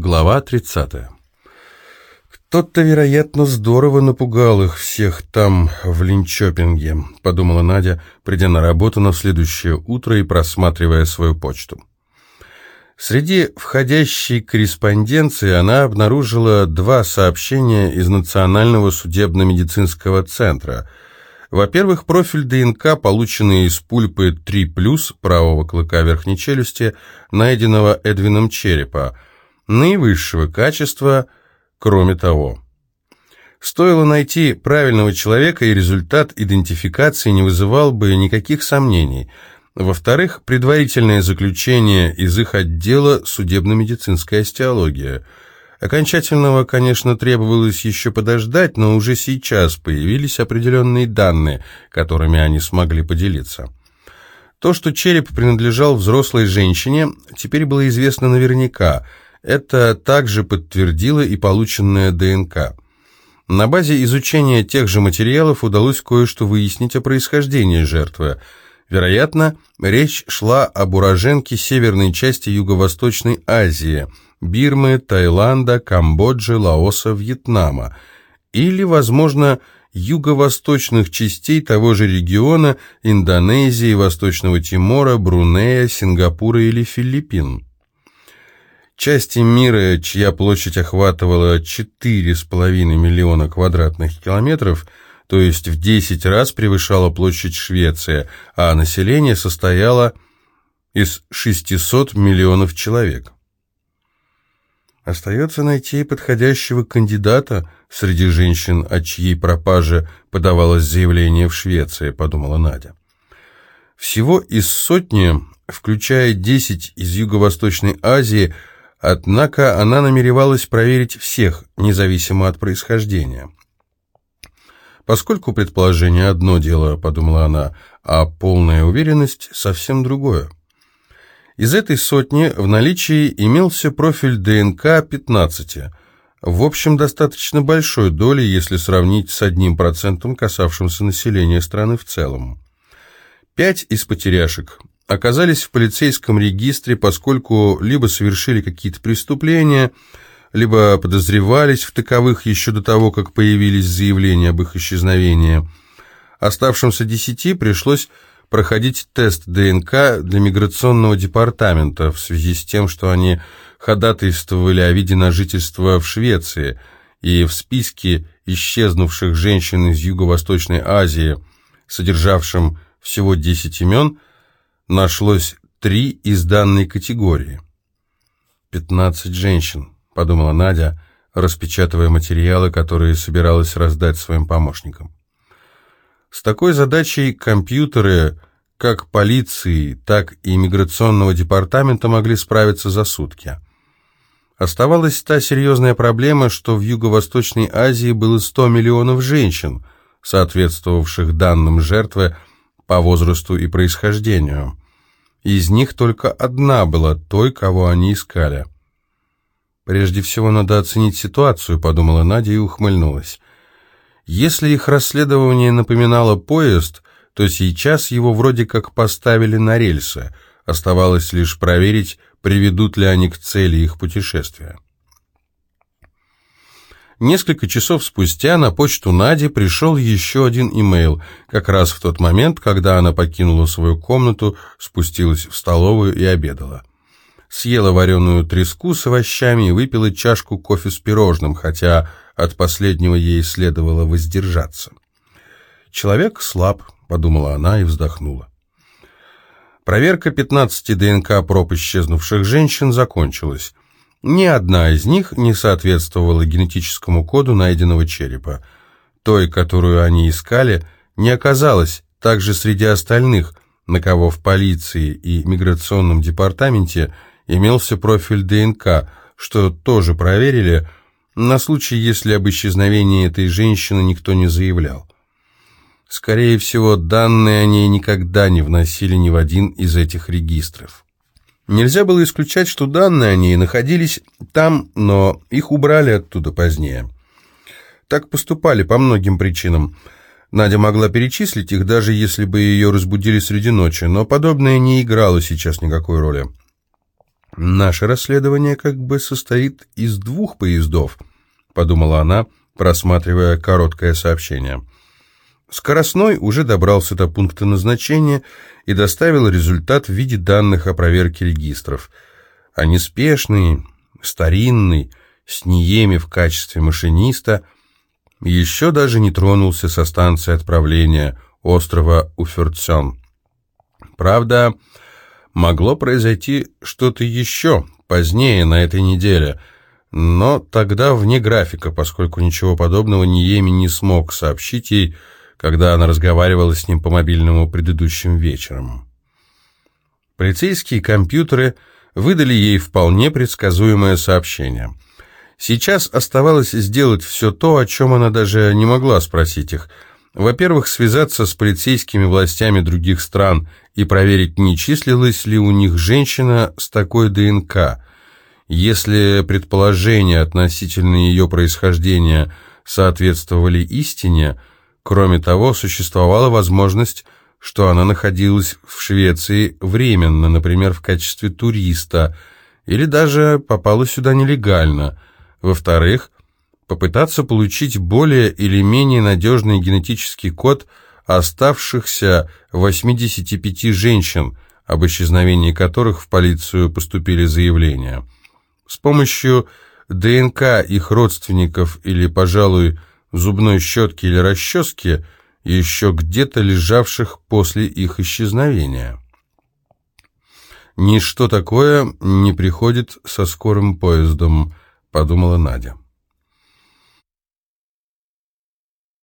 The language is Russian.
Глава 30. «Кто-то, вероятно, здорово напугал их всех там, в Линчопинге», — подумала Надя, придя на работу на следующее утро и просматривая свою почту. Среди входящей корреспонденции она обнаружила два сообщения из Национального судебно-медицинского центра. Во-первых, профиль ДНК, полученный из пульпы 3+, правого клыка верхней челюсти, найденного Эдвином черепа — наивысшего качества, кроме того. Стоило найти правильного человека, и результат идентификации не вызывал бы никаких сомнений. Во-вторых, предварительное заключение из их отдела судебно-медицинская остеология. Окончательного, конечно, требовалось еще подождать, но уже сейчас появились определенные данные, которыми они смогли поделиться. То, что череп принадлежал взрослой женщине, теперь было известно наверняка – это также подтвердила и полученная ДНК. На базе изучения тех же материалов удалось кое-что выяснить о происхождении жертвы. Вероятно, речь шла об уроженке северной части Юго-Восточной Азии – Бирмы, Таиланда, Камбоджи, Лаоса, Вьетнама. Или, возможно, юго-восточных частей того же региона Индонезии, Восточного Тимора, Брунея, Сингапура или Филиппин. Части мира, чья площадь охватывала 4,5 миллиона квадратных километров, то есть в 10 раз превышала площадь Швеции, а население состояло из 600 миллионов человек. Остается найти подходящего кандидата среди женщин, о чьей пропаже подавалось заявление в Швеции, подумала Надя. Всего из сотни, включая 10 из Юго-Восточной Азии, Однако она намеревалась проверить всех, независимо от происхождения. Поскольку предположение одно дело, подумала она, а полная уверенность совсем другое. Из этой сотни в наличии имелся профиль ДНК 15, в общем, достаточно большой доли, если сравнить с одним процентом, касавшимся населения страны в целом. Пять из потеряшек оказались в полицейском регистре, поскольку либо совершили какие-то преступления, либо подозревались в таковых еще до того, как появились заявления об их исчезновении. Оставшимся десяти пришлось проходить тест ДНК для миграционного департамента в связи с тем, что они ходатайствовали о виде на жительство в Швеции, и в списке исчезнувших женщин из Юго-Восточной Азии, содержавшем всего 10 имен, нашлось три из данной категории. «Пятнадцать женщин», — подумала Надя, распечатывая материалы, которые собиралась раздать своим помощникам. С такой задачей компьютеры как полиции, так и иммиграционного департамента могли справиться за сутки. Оставалась та серьезная проблема, что в Юго-Восточной Азии было 100 миллионов женщин, соответствовавших данным жертвы по возрасту и происхождению. Из них только одна была той, кого они искали. «Прежде всего надо оценить ситуацию», — подумала Надя и ухмыльнулась. «Если их расследование напоминало поезд, то сейчас его вроде как поставили на рельсы. Оставалось лишь проверить, приведут ли они к цели их путешествия». Несколько часов спустя на почту Нади пришел еще один имейл, как раз в тот момент, когда она покинула свою комнату, спустилась в столовую и обедала. Съела вареную треску с овощами и выпила чашку кофе с пирожным, хотя от последнего ей следовало воздержаться. «Человек слаб», — подумала она и вздохнула. Проверка 15 ДНК проб исчезнувших женщин закончилась. Ни одна из них не соответствовала генетическому коду найденного черепа. Той, которую они искали, не оказалось также среди остальных, на кого в полиции и миграционном департаменте имелся профиль ДНК, что тоже проверили на случай, если об исчезновении этой женщины никто не заявлял. Скорее всего, данные о ней никогда не вносили ни в один из этих регистров. Нельзя было исключать, что данные о ней находились там, но их убрали оттуда позднее. Так поступали по многим причинам. Надя могла перечислить их, даже если бы ее разбудили среди ночи, но подобное не играло сейчас никакой роли. «Наше расследование как бы состоит из двух поездов», — подумала она, просматривая короткое сообщение. Скоростной уже добрался до пункта назначения и доставил результат в виде данных о проверке регистров. А неспешный, старинный, с Ниеми в качестве машиниста, еще даже не тронулся со станции отправления острова Уферцен. Правда, могло произойти что-то еще позднее на этой неделе, но тогда вне графика, поскольку ничего подобного Ниеми не смог сообщить ей, когда она разговаривала с ним по мобильному предыдущим вечером. Полицейские компьютеры выдали ей вполне предсказуемое сообщение. Сейчас оставалось сделать все то, о чем она даже не могла спросить их. Во-первых, связаться с полицейскими властями других стран и проверить, не числилась ли у них женщина с такой ДНК. Если предположения относительно ее происхождения соответствовали истине, кроме того, существовала возможность что она находилась в Швеции временно, например, в качестве туриста, или даже попала сюда нелегально. Во-вторых, попытаться получить более или менее надежный генетический код оставшихся 85 женщин, об исчезновении которых в полицию поступили заявления. С помощью ДНК их родственников или, пожалуй, зубной щетки или расчески – еще где-то лежавших после их исчезновения. «Ничто такое не приходит со скорым поездом», — подумала Надя.